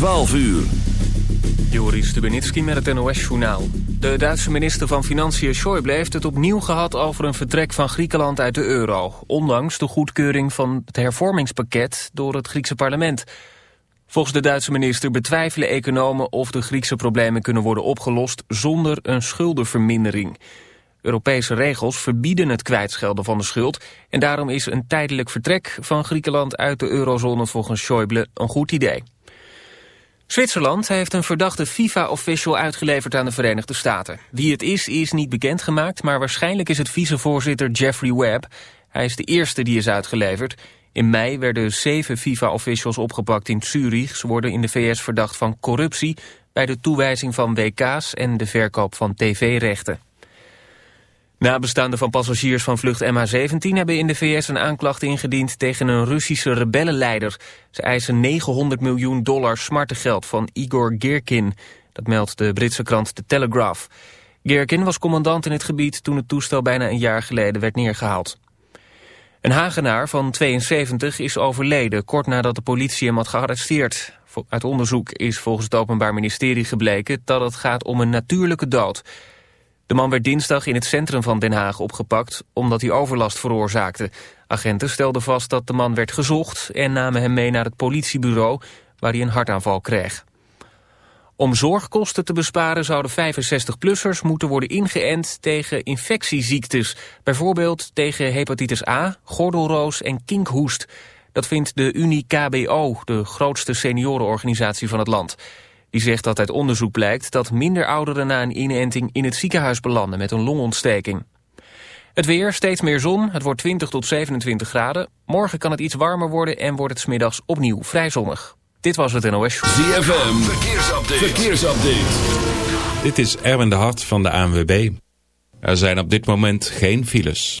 12 uur. Joris Stubenitski met het NOS-journaal. De Duitse minister van Financiën Schäuble heeft het opnieuw gehad... over een vertrek van Griekenland uit de euro... ondanks de goedkeuring van het hervormingspakket door het Griekse parlement. Volgens de Duitse minister betwijfelen economen... of de Griekse problemen kunnen worden opgelost zonder een schuldenvermindering. Europese regels verbieden het kwijtschelden van de schuld... en daarom is een tijdelijk vertrek van Griekenland uit de eurozone volgens Schäuble een goed idee. Zwitserland heeft een verdachte FIFA-official uitgeleverd aan de Verenigde Staten. Wie het is, is niet bekendgemaakt, maar waarschijnlijk is het vicevoorzitter Jeffrey Webb. Hij is de eerste die is uitgeleverd. In mei werden zeven FIFA-officials opgepakt in Zurich. Ze worden in de VS verdacht van corruptie bij de toewijzing van WK's en de verkoop van tv-rechten. Nabestaanden van passagiers van vlucht MH17 hebben in de VS een aanklacht ingediend tegen een Russische rebellenleider. Ze eisen 900 miljoen dollar smartengeld van Igor Girkin. Dat meldt de Britse krant The Telegraph. Girkin was commandant in het gebied toen het toestel bijna een jaar geleden werd neergehaald. Een Hagenaar van 72 is overleden kort nadat de politie hem had gearresteerd. Uit onderzoek is volgens het Openbaar Ministerie gebleken dat het gaat om een natuurlijke dood. De man werd dinsdag in het centrum van Den Haag opgepakt omdat hij overlast veroorzaakte. Agenten stelden vast dat de man werd gezocht en namen hem mee naar het politiebureau waar hij een hartaanval kreeg. Om zorgkosten te besparen zouden 65-plussers moeten worden ingeënt tegen infectieziektes. Bijvoorbeeld tegen hepatitis A, gordelroos en kinkhoest. Dat vindt de Unie KBO, de grootste seniorenorganisatie van het land. Die zegt dat uit onderzoek blijkt dat minder ouderen na een inenting in het ziekenhuis belanden met een longontsteking. Het weer, steeds meer zon, het wordt 20 tot 27 graden. Morgen kan het iets warmer worden en wordt het smiddags opnieuw vrij zonnig. Dit was het NOS Show. ZFM, verkeersupdate. verkeersupdate. Dit is Erwin de Hart van de ANWB. Er zijn op dit moment geen files.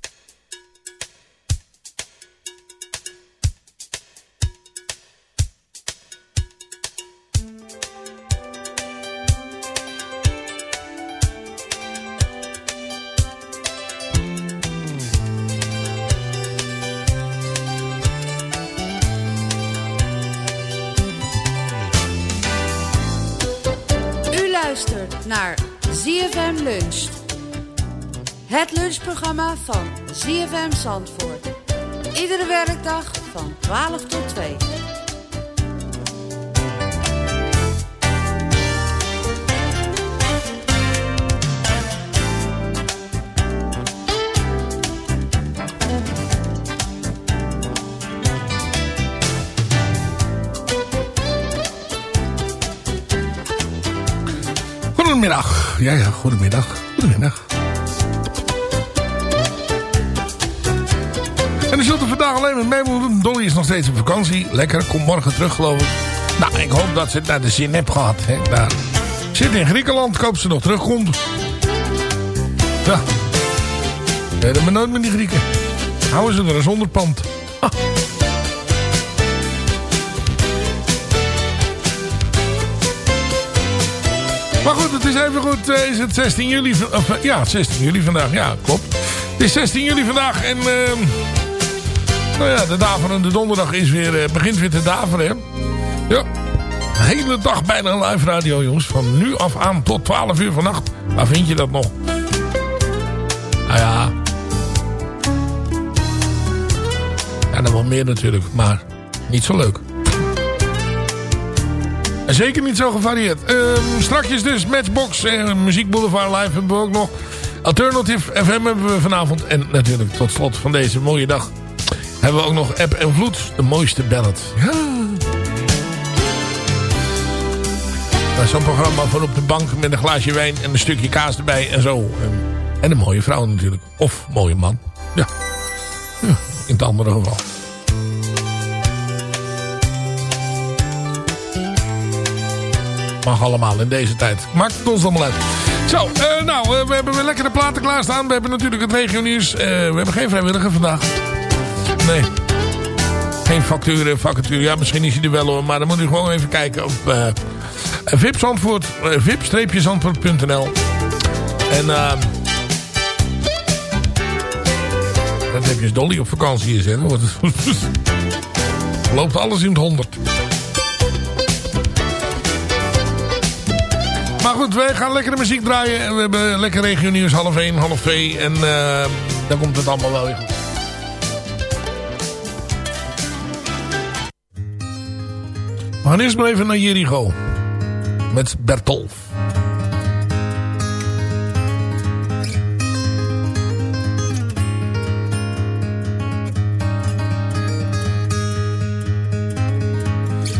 Het lunchprogramma van ZFM Zandvoort. Iedere werkdag van 12 tot 2. Goedemiddag. Ja, ja, goedemiddag. Goedemiddag. U zult er vandaag alleen met mij moeten. Dolly is nog steeds op vakantie. Lekker, komt morgen terug geloof ik. Nou, ik hoop dat ze het naar de zin heeft gehad. Hè, daar. Zit in Griekenland, koop ze nog terugkomt. Ja. Dat maar nooit met die Grieken. Houden ze er een onderpand. Maar goed, het is even goed. Uh, is het 16 juli? Of, uh, ja, 16 juli vandaag. Ja, klopt. Het is 16 juli vandaag en... Uh, nou ja, de daverende donderdag is weer, begint weer te daveren. Ja, de hele dag bijna live radio, jongens. Van nu af aan tot 12 uur vannacht. Waar vind je dat nog? Nou ja. Ja, dan wel meer natuurlijk. Maar niet zo leuk. En zeker niet zo gevarieerd. Um, strakjes dus Matchbox en Muziek Boulevard Live hebben we ook nog. Alternative FM hebben we vanavond. En natuurlijk tot slot van deze mooie dag hebben we ook nog App en Vloed. De mooiste ballad. Ja. Zo'n programma voor op de bank met een glaasje wijn en een stukje kaas erbij en zo. En, en een mooie vrouw natuurlijk. Of mooie man. Ja. ja in het andere geval. Mag allemaal in deze tijd. Maakt het ons allemaal uit. Zo, uh, nou, uh, we hebben weer lekkere platen klaarstaan. We hebben natuurlijk het regio nieuws. Uh, we hebben geen vrijwilliger vandaag. Nee. Geen facturen, vacature. Ja, misschien is hij er wel hoor. Maar dan moet u gewoon even kijken op uh, vip-zandvoort, vip-zandvoort.nl En uh, dan heb je Dolly op vakantie is. Hè? Loopt alles in het honderd. Maar goed, wij gaan lekkere muziek draaien. En we hebben lekker regio nieuws half 1, half 2. En uh, dan komt het allemaal wel weer goed. Gaan eerst maar even naar Jericho. Met Bertolf.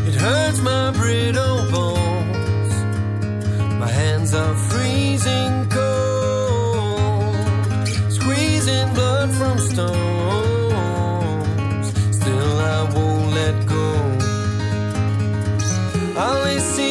It hurts my brittle bones. My hands are freezing cold. Squeezing blood from stones. see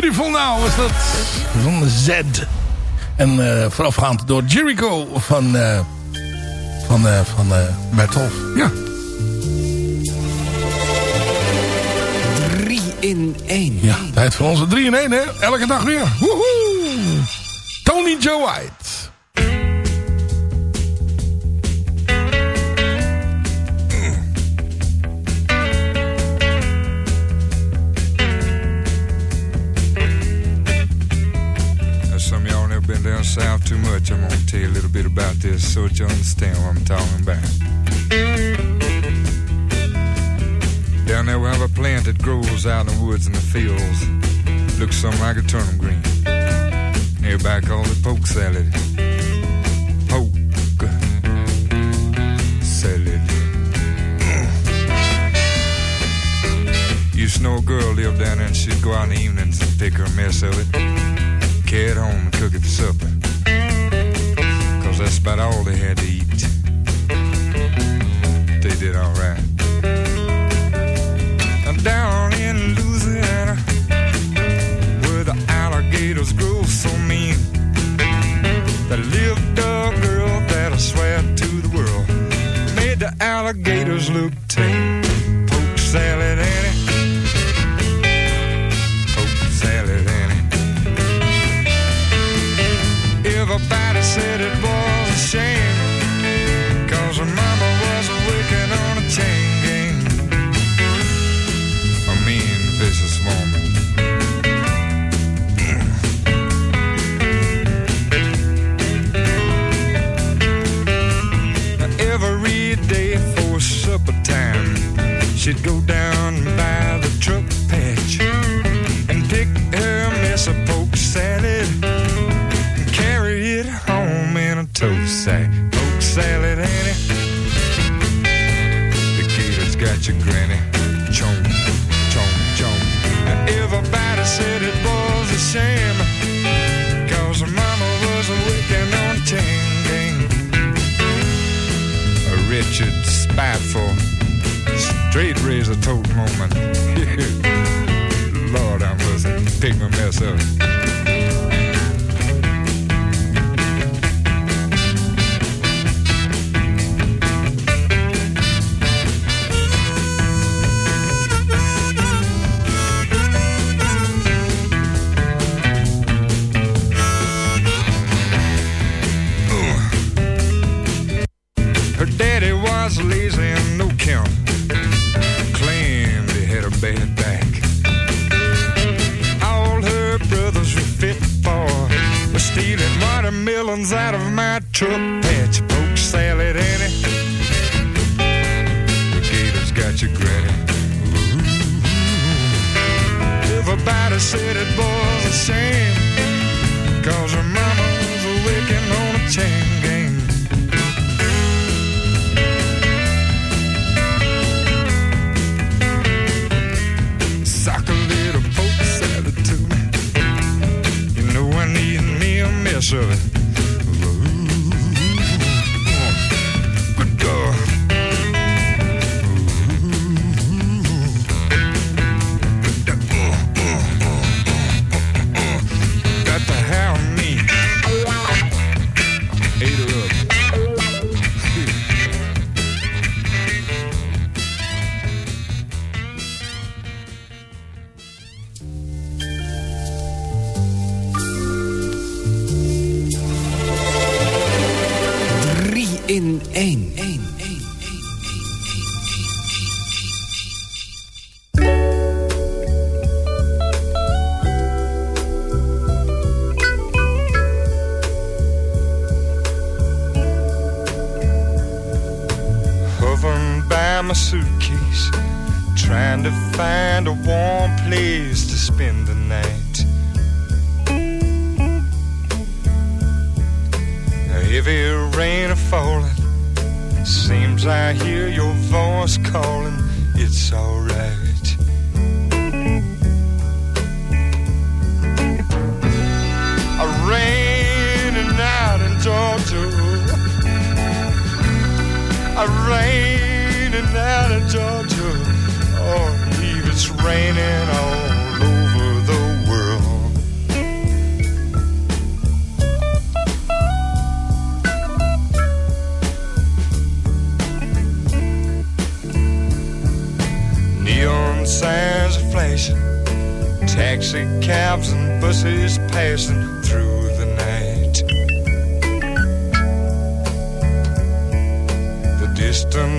Beautiful Now was dat van Z. En eh, voorafgaand door Jericho van, eh van, eh van eh Bertolf. Ja. 3 in 1. ja, tijd voor onze 3 in 1 hè. Elke dag weer. Woehoe! Tony Joe White. Too much. I'm gonna tell you a little bit about this so that you understand what I'm talking about. Down there we have a plant that grows out in the woods and the fields. Looks something like a turnip green. Everybody call it poke salad. Poke salad. Used to know a girl lived down there and she'd go out in the evenings and pick her a mess of it carry it home and cook it for supper. That's about all they had to eat. They did alright. Down in Louisiana, where the alligators grow so mean, there lived a girl that I swear to the world made the alligators look tame. said it was a shame. Show.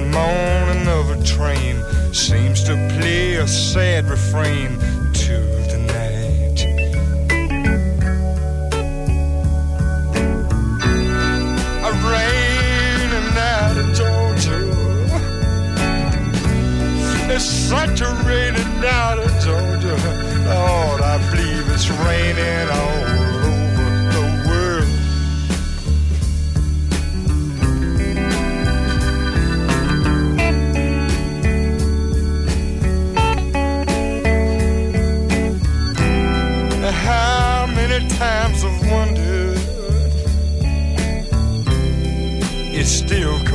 and moaning of a train seems to play a sad refrain to the night. A rainy out in Georgia. It's such a rainy night in Georgia. Lord, I believe it's raining.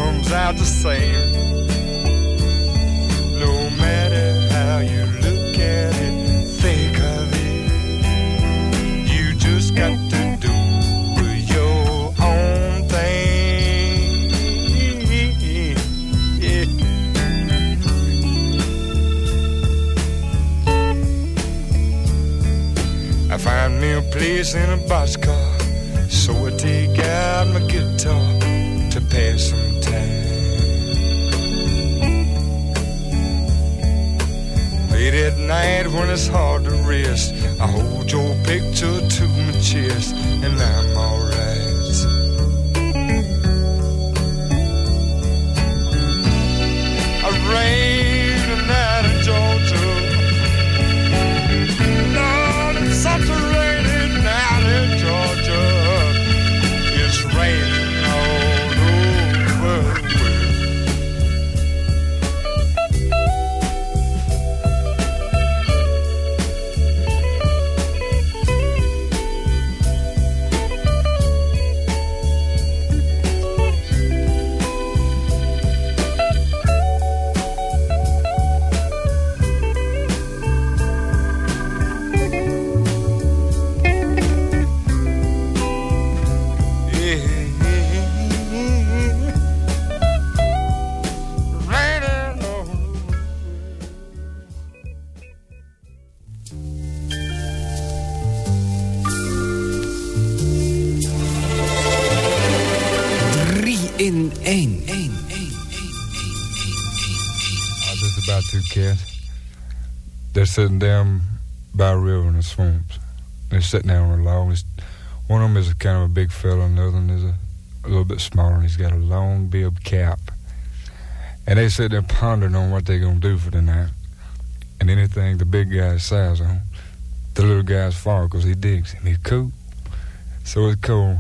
comes out the same. No matter how you look at it, think of it. You just got to do your own thing. Yeah. I find me a place in a boxcar night when it's hard to rest. I hold your picture to my chest and I'm kid. They're sitting down by a river in the swamps. They're sitting down on a log. One of them is kind of a big fellow, and the other one is a, a little bit smaller, and he's got a long bib cap. And they sit there pondering on what they're going to do for the night. And anything the big guy says, on, the little guy's far because he digs him. He's cool. So it's called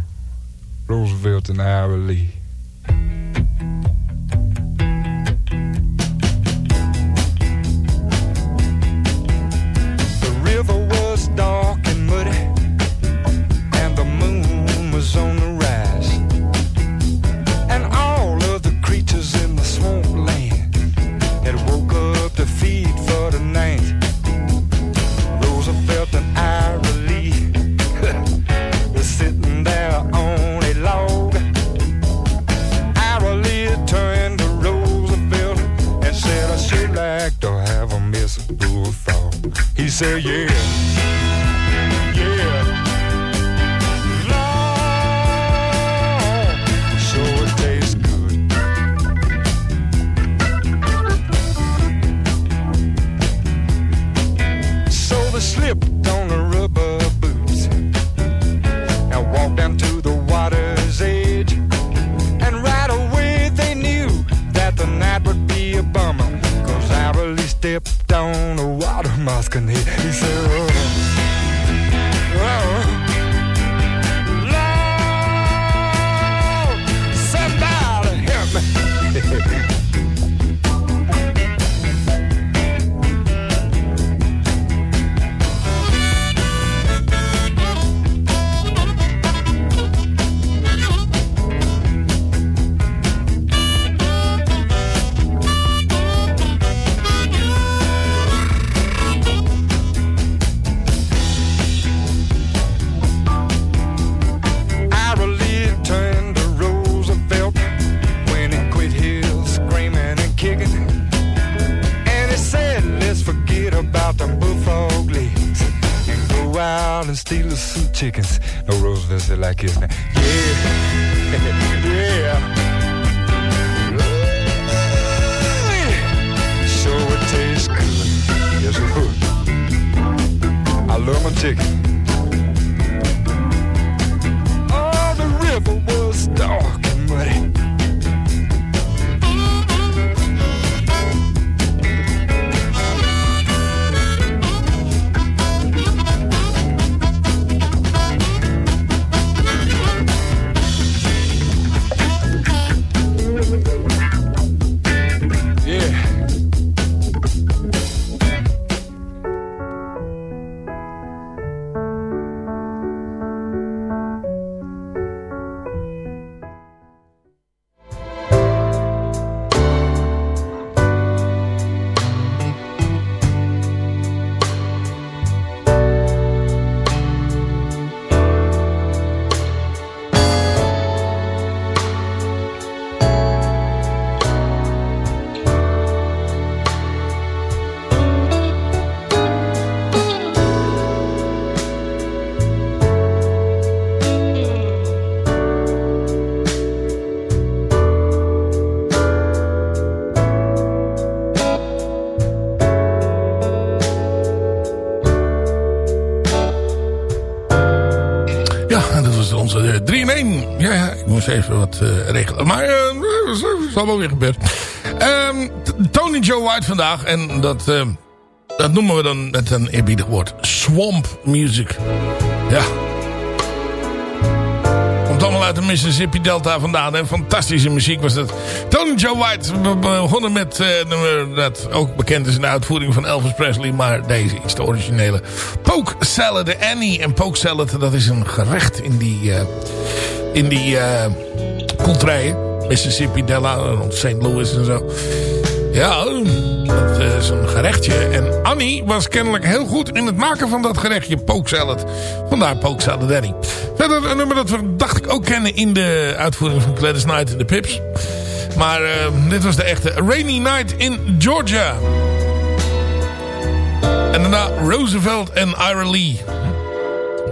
Roosevelt and Ira Lee. Zal wel weer gebeuren. Ehm, Tony Joe White vandaag. En dat, eh, dat noemen we dan met een eerbiedig woord. Swamp music. Ja. Komt allemaal uit de Mississippi Delta vandaan. En fantastische muziek was dat. Tony Joe White begonnen met uh, nummer dat ook bekend is in de uitvoering van Elvis Presley. Maar deze is de originele. Poke Salad, de Annie. En Poke Salad, dat is een gerecht in die, uh, in die uh. Mississippi Delta, rond St. Louis en zo. Ja, dat is een gerechtje. En Annie was kennelijk heel goed in het maken van dat gerechtje poke salad. Vandaar poke salad Annie. Verder een nummer dat we dacht ik ook kennen in de uitvoering van Gladys Knight en de Pips. Maar uh, dit was de echte Rainy Night in Georgia. En daarna Roosevelt en Ira Lee.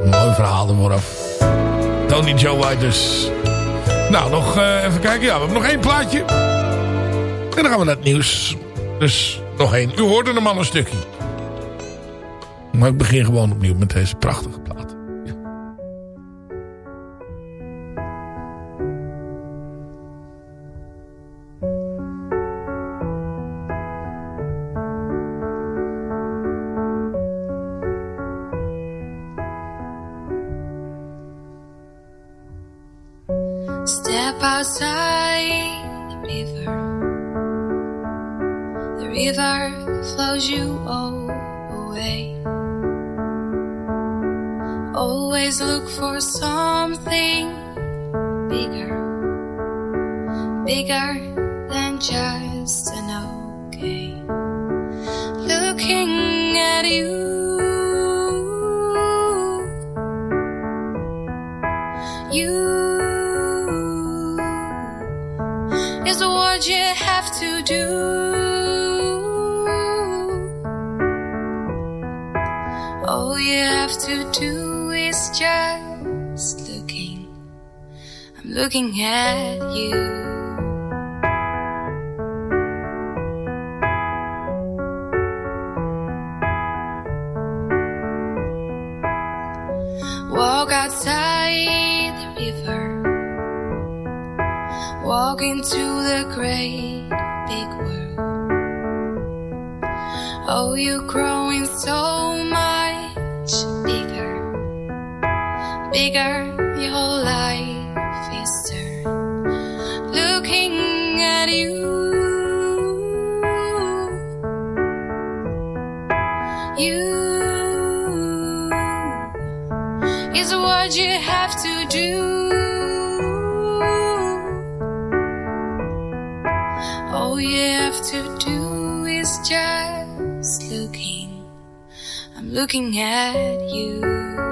Mooi verhaal er vooraf. Tony Joe White dus. Nou, nog uh, even kijken. Ja, we hebben nog één plaatje. En dan gaan we naar het nieuws. Dus nog één. U hoorde hem al een stukje. Maar ik begin gewoon opnieuw met deze prachtige plaat. Looking at you. What you have to do. All you have to do is just looking. I'm looking at you.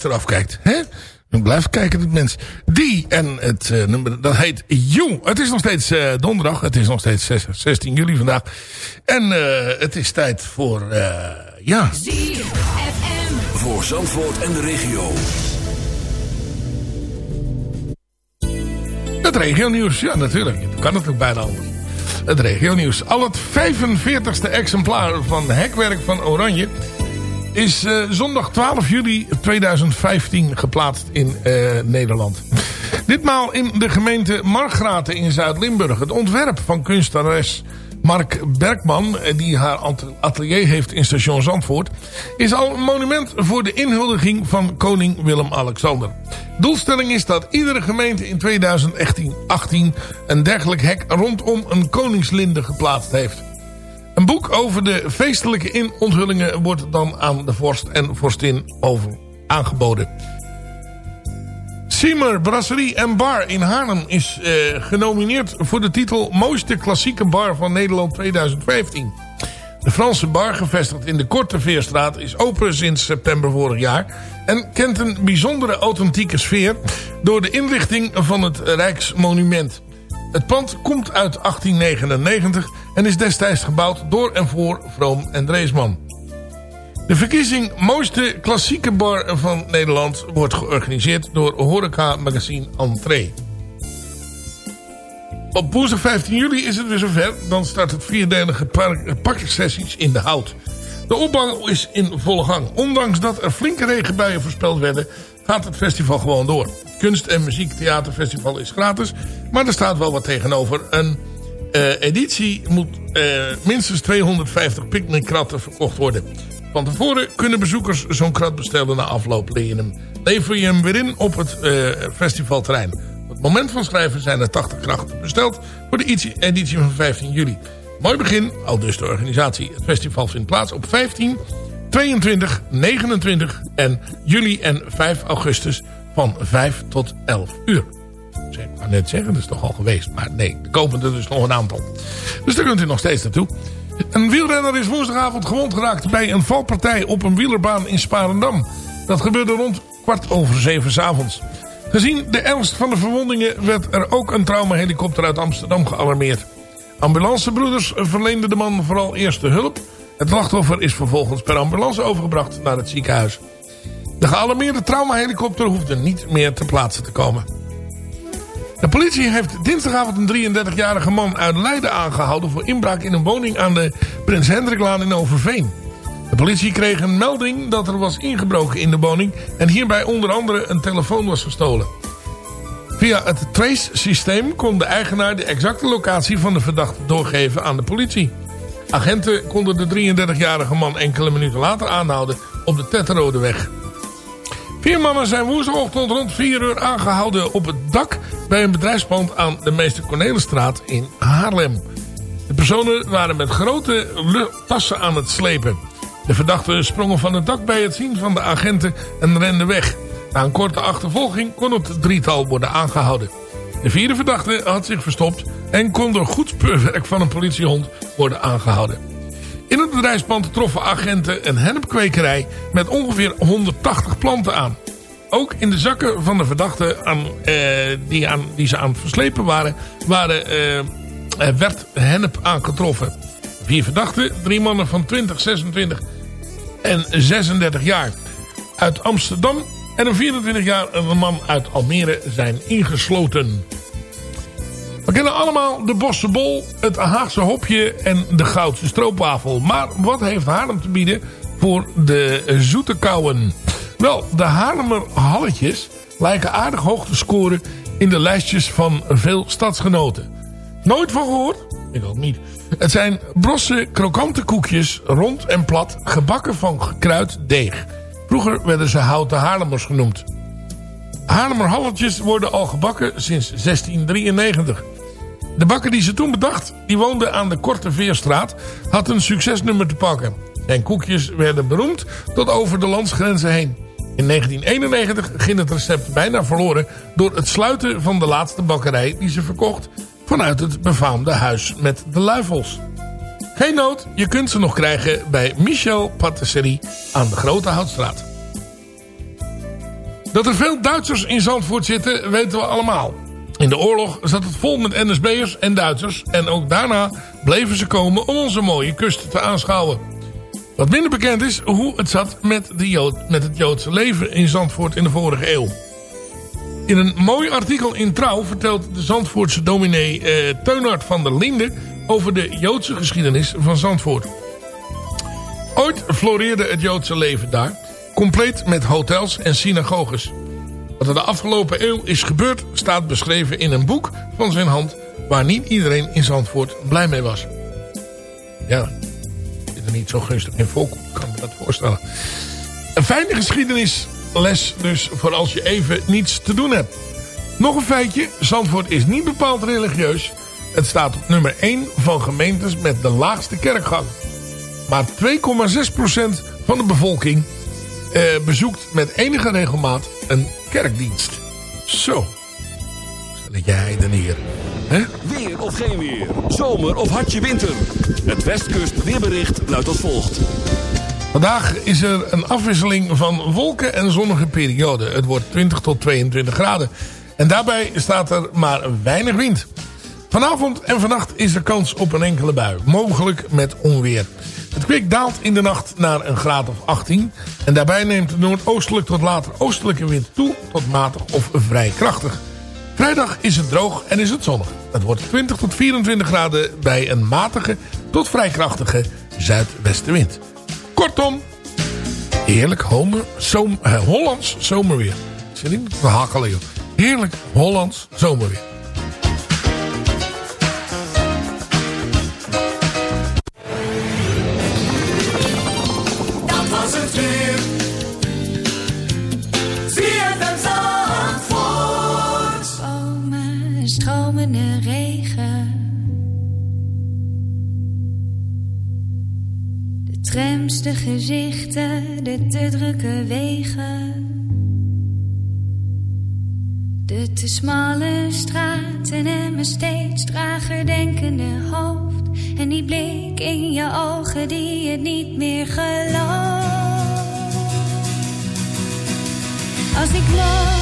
Eraf kijkt. Hè? Dan blijf kijken, dit mens. Die en het uh, nummer, dat heet You. Het is nog steeds uh, donderdag. Het is nog steeds 16 juli vandaag. En uh, het is tijd voor, ja... Voor Zandvoort en de regio. Het regionieuws, ja natuurlijk. Dat kan natuurlijk bijna anders. Het regionieuws. Al het 45ste exemplaar van Hekwerk van Oranje... is uh, zondag 12 juli 2015 geplaatst in uh, Nederland. Ditmaal in de gemeente Margraten in Zuid-Limburg. Het ontwerp van kunstenares Mark Bergman, eh, die haar atelier heeft in station Zandvoort... is al een monument voor de inhuldiging van koning Willem-Alexander. Doelstelling is dat iedere gemeente in 2018 een dergelijk hek rondom een koningslinde geplaatst heeft. Een boek over de feestelijke in- onthullingen wordt dan aan de vorst en vorstin over aangeboden. Siemer Brasserie en Bar in Haarlem is eh, genomineerd voor de titel Mooiste Klassieke Bar van Nederland 2015. De Franse bar, gevestigd in de Korte Veerstraat, is open sinds september vorig jaar... en kent een bijzondere authentieke sfeer door de inrichting van het Rijksmonument. Het pand komt uit 1899 en is destijds gebouwd door en voor Vroom en Dreesman. De verkiezing Mooiste Klassieke Bar van Nederland wordt georganiseerd door Horeca Magazine Entree. Op woensdag 15 juli is het weer zover. Dan start het vierdelige parksessies in de hout. De opbouw is in volle gang. Ondanks dat er flinke regenbuien voorspeld werden, gaat het festival gewoon door. Kunst- en muziektheaterfestival is gratis, maar er staat wel wat tegenover. Een uh, editie moet uh, minstens 250 picknickkratten verkocht worden. Van tevoren kunnen bezoekers zo'n krat bestellen na afloop. Hem, lever je hem weer in op het uh, festivalterrein. Op het moment van schrijven zijn er 80 krachten besteld voor de editie van 15 juli. Mooi begin, al dus de organisatie. Het festival vindt plaats op 15, 22, 29 en juli en 5 augustus van 5 tot 11 uur. Ik kan net zeggen, dat is toch al geweest. Maar nee, er komen er dus nog een aantal. Dus daar kunt u nog steeds naartoe. Een wielrenner is woensdagavond gewond geraakt bij een valpartij op een wielerbaan in Sparendam. Dat gebeurde rond kwart over zeven 's avonds. Gezien de ernst van de verwondingen werd er ook een traumahelikopter uit Amsterdam gealarmeerd. Ambulancebroeders verleenden de man vooral eerste hulp. Het slachtoffer is vervolgens per ambulance overgebracht naar het ziekenhuis. De gealarmeerde traumahelikopter hoefde niet meer ter plaatse te komen. De politie heeft dinsdagavond een 33-jarige man uit Leiden aangehouden... voor inbraak in een woning aan de Prins Hendriklaan in Overveen. De politie kreeg een melding dat er was ingebroken in de woning... en hierbij onder andere een telefoon was gestolen. Via het trace-systeem kon de eigenaar de exacte locatie van de verdachte doorgeven aan de politie. Agenten konden de 33-jarige man enkele minuten later aanhouden op de Tetterodeweg. Vier mannen zijn woensdagochtend rond 4 uur aangehouden op het dak bij een bedrijfspand aan de Meester Cornelisstraat in Haarlem. De personen waren met grote tassen aan het slepen. De verdachten sprongen van het dak bij het zien van de agenten en renden weg. Na een korte achtervolging kon het drietal worden aangehouden. De vierde verdachte had zich verstopt en kon door goed speurwerk van een politiehond worden aangehouden. In het bedrijfspand troffen agenten een hennepkwekerij met ongeveer 180 planten aan. Ook in de zakken van de verdachten aan, eh, die, aan, die ze aan het verslepen waren, waren eh, er werd hennep aangetroffen. Vier verdachten, drie mannen van 20, 26 en 36 jaar uit Amsterdam en een 24 jaar een man uit Almere zijn ingesloten. We kennen allemaal de Bosse Bol, het Haagse Hopje en de Goudse Stroopwafel. Maar wat heeft Haarlem te bieden voor de zoete kouwen? Wel, de Haarlemmer halletjes lijken aardig hoog te scoren in de lijstjes van veel stadsgenoten. Nooit van gehoord? Ik ook niet. Het zijn brosse krokante koekjes, rond en plat, gebakken van gekruid deeg. Vroeger werden ze houten Haarlemmers genoemd. Haarlemmer halletjes worden al gebakken sinds 1693. De bakker die ze toen bedacht, die woonde aan de Korte Veerstraat, had een succesnummer te pakken. Zijn koekjes werden beroemd tot over de landsgrenzen heen. In 1991 ging het recept bijna verloren door het sluiten van de laatste bakkerij die ze verkocht vanuit het befaamde huis met de luifels. Geen nood, je kunt ze nog krijgen bij Michel Patisserie aan de Grote Houtstraat. Dat er veel Duitsers in Zandvoort zitten, weten we allemaal. In de oorlog zat het vol met NSB'ers en Duitsers. En ook daarna bleven ze komen om onze mooie kust te aanschouwen. Wat minder bekend is hoe het zat met, de Jood, met het Joodse leven in Zandvoort in de vorige eeuw. In een mooi artikel in Trouw vertelt de Zandvoortse dominee eh, van der Linde... over de Joodse geschiedenis van Zandvoort. Ooit floreerde het Joodse leven daar, compleet met hotels en synagoges. Wat er de afgelopen eeuw is gebeurd staat beschreven in een boek van zijn hand... waar niet iedereen in Zandvoort blij mee was. ja, zit er niet zo gunstig in voorkomt. kan me dat voorstellen. Een fijne geschiedenisles dus voor als je even niets te doen hebt. Nog een feitje. Zandvoort is niet bepaald religieus. Het staat op nummer 1 van gemeentes met de laagste kerkgang. Maar 2,6% van de bevolking eh, bezoekt met enige regelmaat een kerkdienst. Zo. Stel jij dan hier. Hè? Weer of geen weer. Zomer of hartje winter. Het Westkust weerbericht luidt als volgt. Vandaag is er een afwisseling van wolken en zonnige perioden. Het wordt 20 tot 22 graden. En daarbij staat er maar weinig wind. Vanavond en vannacht is er kans op een enkele bui. Mogelijk met onweer. Het kwik daalt in de nacht naar een graad of 18. En daarbij neemt de noordoostelijk tot later oostelijke wind toe tot matig of vrij krachtig. Vrijdag is het droog en is het zonnig. Het wordt 20 tot 24 graden bij een matige tot vrij krachtige zuidwestenwind. Kortom, heerlijk zoom, eh, Hollands zomerweer. Zit niet te hakkelen. Heerlijk Hollands zomerweer. De gezichten, de te drukke wegen. De te smalle straten en mijn steeds trager denkende hoofd. En die blik in je ogen die het niet meer gelooft. Als ik morgen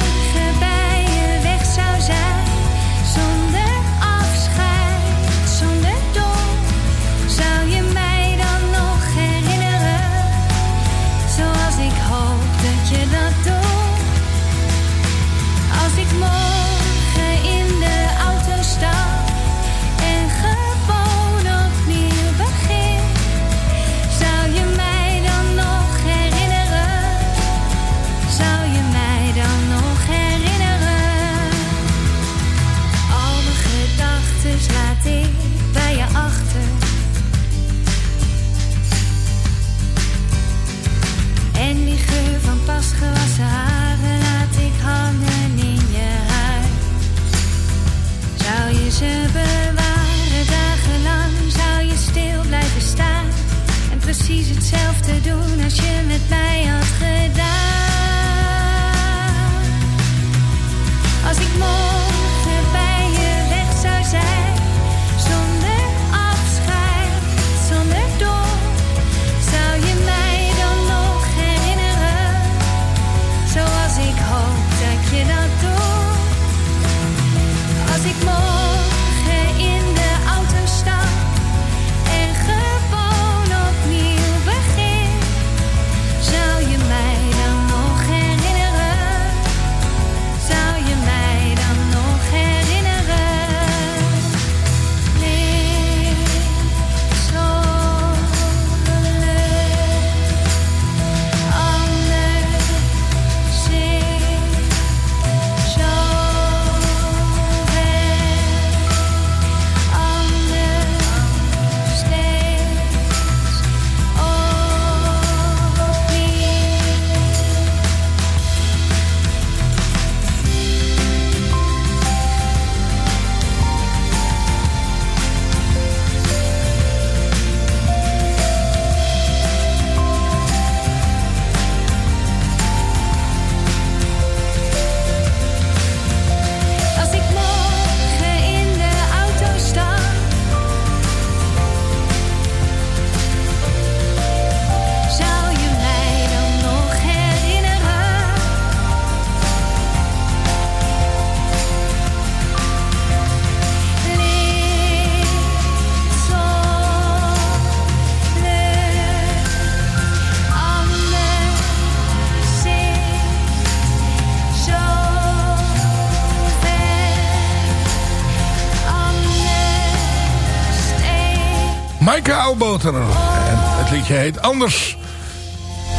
heet Anders.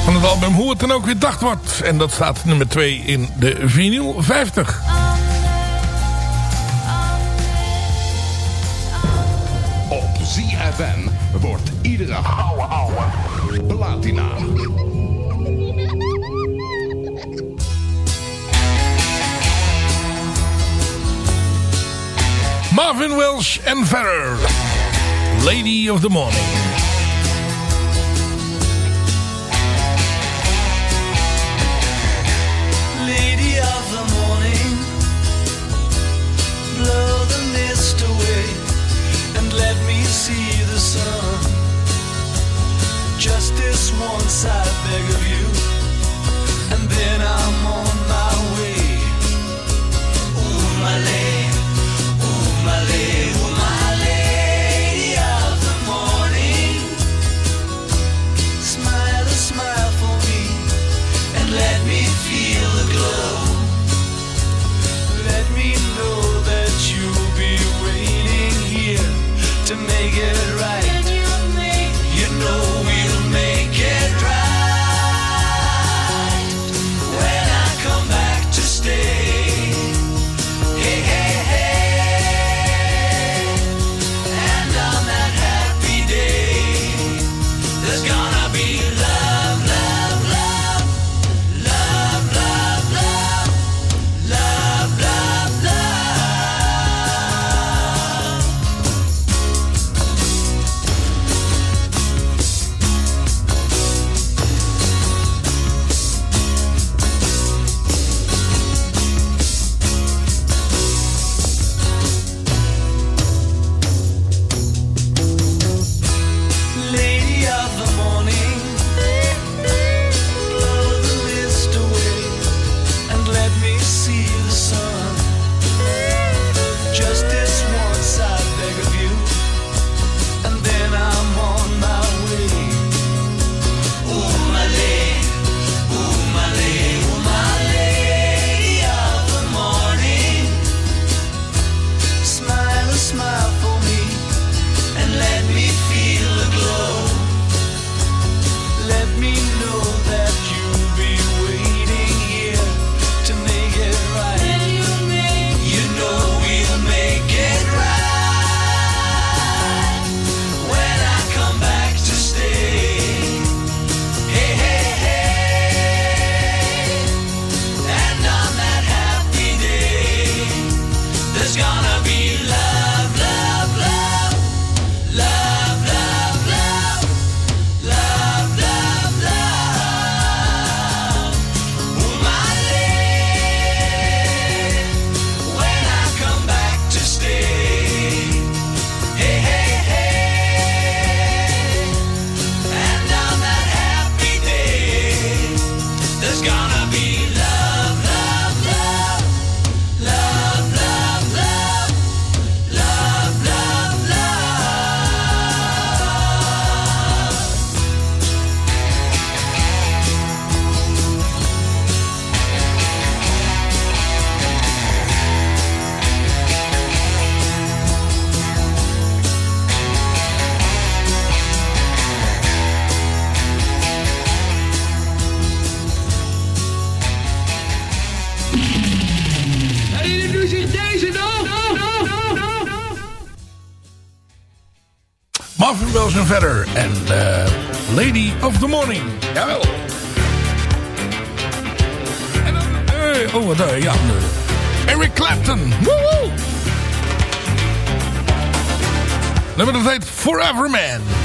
Van het album Hoe het dan ook weer dacht wordt. En dat staat nummer 2 in de vinyl 50. Op ZFN wordt iedere ouwe ouwe platina. Marvin Welsh en Ferrer. Lady of the Morning. sun. Just this once, I beg of you, and then I'm. Goes and en eh, Lady of the Morning. Jawel. En dan, uh, oh wat, eh, ja, Eric Clapton. Woehoe. Nummer dat heet Forever Man.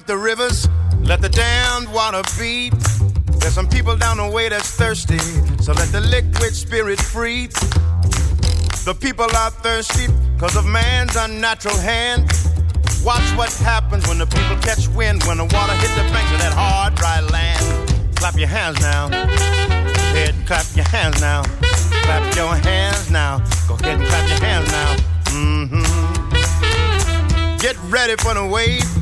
Rivers, let the damned water beat. There's some people down the way that's thirsty, so let the liquid spirit free. The people are thirsty because of man's unnatural hand. Watch what happens when the people catch wind, when the water hits the banks of that hard, dry land. Clap your hands now. Go and clap your hands now. Clap your hands now. Go ahead and clap your hands now. Mm-hmm. Get ready for the wave.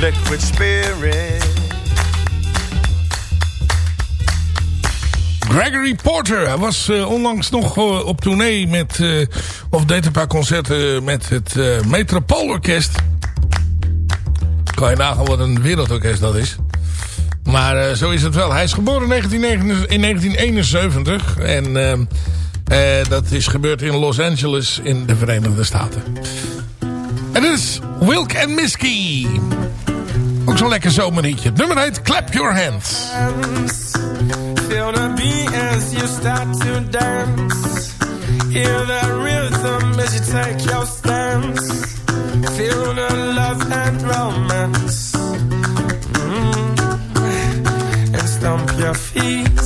Liquid spirit. Gregory Porter. Hij was eh, onlangs nog eh, op tournee met... eh, of deed een paar concerten met het Metropoolorkest. Kan je nagaan wat een wereldorkest dat is. Maar zo is het wel. Hij is geboren in 1979 in 1971. En dat is gebeurd in Los Angeles in de Verenigde Staten. En is Wilk and Misky. Ook zo'n lekker zomerliedje. Het nummer heet Clap Your Hands. Feel the beat as you start to dance. Hear the rhythm as you take your stance. Feel the love and romance. Mm. And stomp your feet.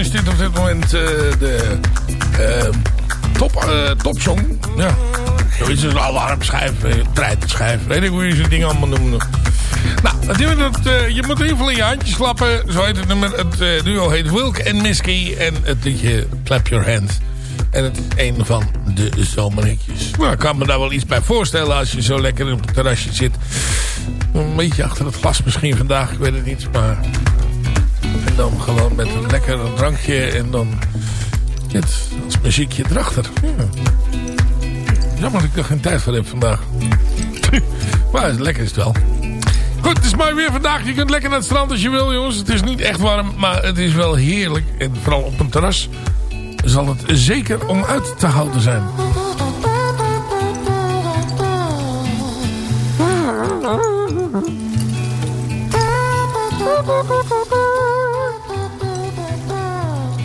Is dit op dit moment eh, de eh, top, eh topsong. Ja, zoiets als een alarmschijf, uh, treitenschijf, weet ik hoe je zo'n ding allemaal noemt. Nou, het je moet in ieder geval in je handjes klappen. Zo heet het nummer. Het duo heet Wilk en Misky. En het liedje Clap Your Hands. En het is een van de zomerhitjes. Nou, ik kan me daar wel iets bij voorstellen als je zo lekker op het terrasje zit. Een beetje achter het glas misschien vandaag, ik weet het niet. Maar... Dan gewoon met een lekker drankje en dan dit als muziekje erachter. Ja. Jammer dat ik er geen tijd voor heb vandaag. maar lekker is het wel. Goed, het is mooi weer vandaag. Je kunt lekker naar het strand als je wil, jongens. Het is niet echt warm, maar het is wel heerlijk. En vooral op een terras zal het zeker om uit te houden zijn.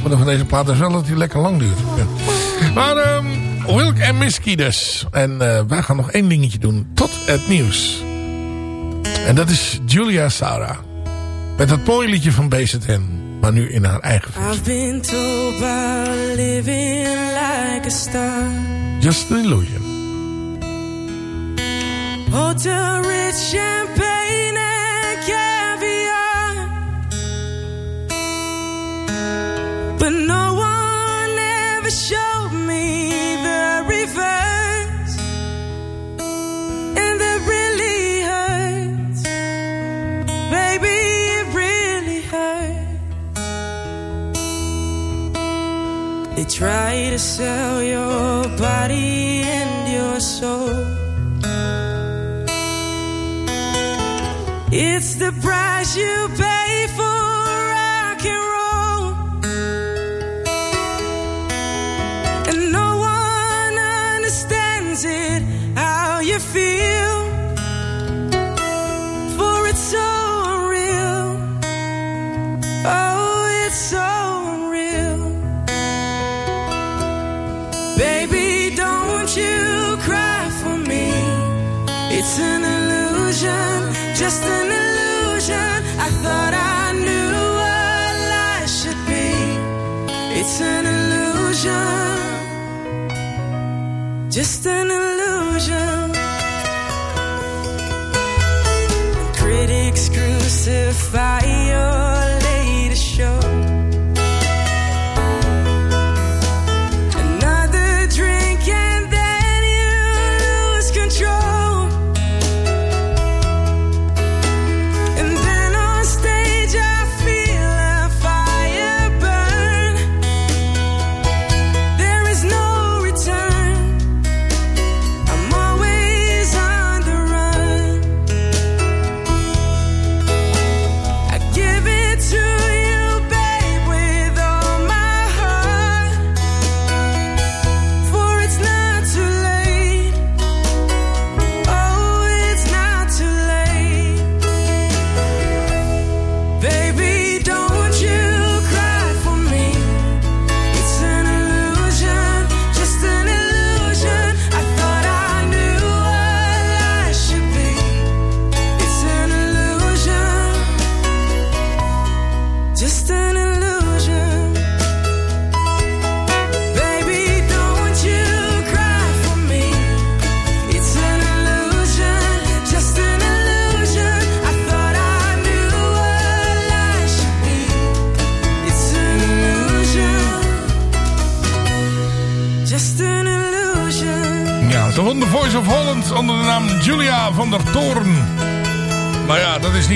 Maar van deze plaat is wel dat hij lekker lang duurt. Ja. Maar ehm Wilk en Misky dus. En eh, wij gaan nog één dingetje doen tot het nieuws. En dat is Julia Sara. Met dat mooie liedje van BZN. Maar nu in haar eigen versie. I've been told living like a star. Just an illusion. Hotel rich champagne me the reverse. And really hurts. Baby, it really hurts. They try to sell your body and your soul. It's the price you pay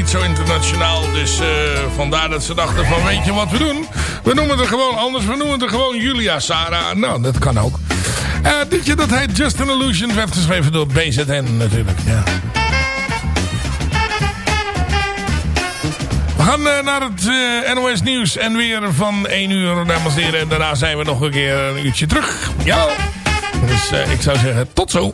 zo internationaal. Dus eh, vandaar dat ze dachten van weet je wat we doen? We noemen het gewoon anders. We noemen het gewoon Julia Sarah. Nou, dat kan ook. Eh ditje dat heet Just an Illusion. Werd geschreven door BZN natuurlijk. Ja. We gaan eh, naar het NOS nieuws en weer van 1 uur, dames en heren. En daarna zijn we nog een keer een uurtje terug. Ja. Dus ik zou zeggen, tot zo.